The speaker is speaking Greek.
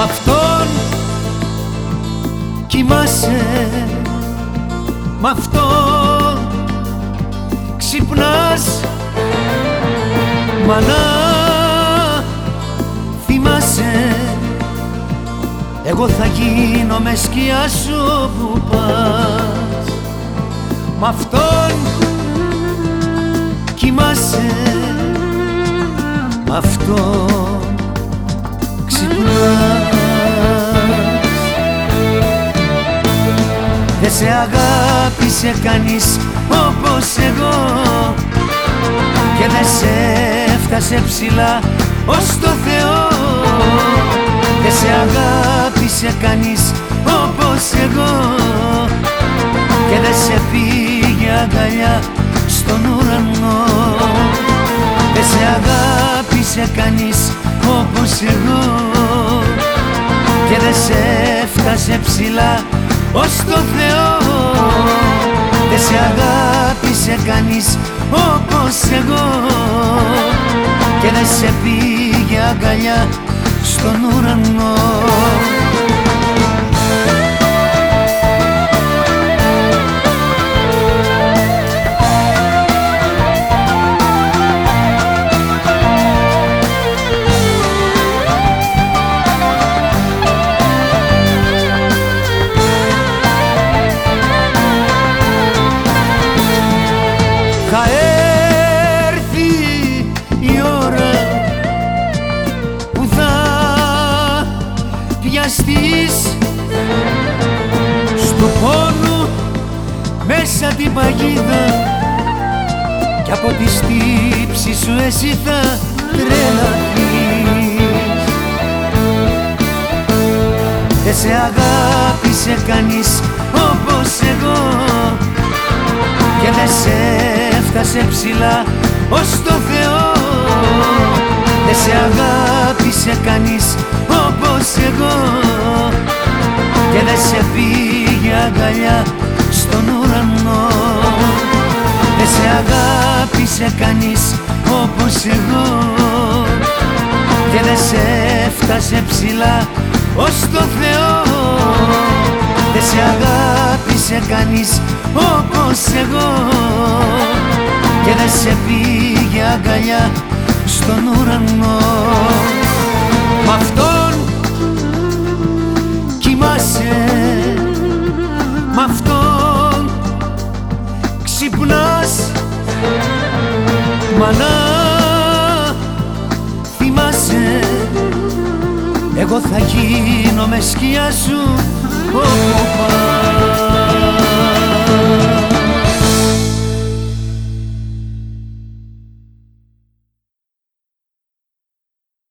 Μ' αυτόν. Κοιμάσαι Μ' αυτόν. Ξυπνάς Μα να θυμάσαι Εγώ θα γίνω με σκιά σου που πας. Μ' αυτόν. Κοιμάσαι Μ' αυτόν Δεν σε αγάπησε κανείς όπως εγώ. Και δεν σε έφτασε ψηλά ως το Θεό. Δεν σε αγάπησε κανείς όπως εγώ. Και δεν σε πήγε αγκαλιά στον ουρανό. Δεν σε αγάπησε κανείς όπως εγώ. Και δεν σε έφτασε ψηλά ως το Θεό. Δεν σε αγάπησε κανείς όπως εγώ. Και δεν σε πήγε αγκαλιά στον ουρανό πιαστείς στο πόνο μέσα την παγίδα. Κι από τη στύψη σου εσύ θα τρελαθείς. Δεν σε αγάπησε κανείς όπως εγώ. Και δεν σε έφτασε ψηλά ως το Θεό. Δεν σε αγάπησε κανείς όπως εγώ και δεν σε πήγε αγκαλιά στον ουρανό. Δεν σε αγάπησε κανείς όπως εγώ και δεν σε έφτασε ψηλά ως το Θεό. Δεν σε αγάπησε κανείς όπως εγώ και δεν σε πήγε αγκαλιά στον ουρανό Μα να θυμάσαι. Εγώ θα γίνω με σκιά σου. Όπου πας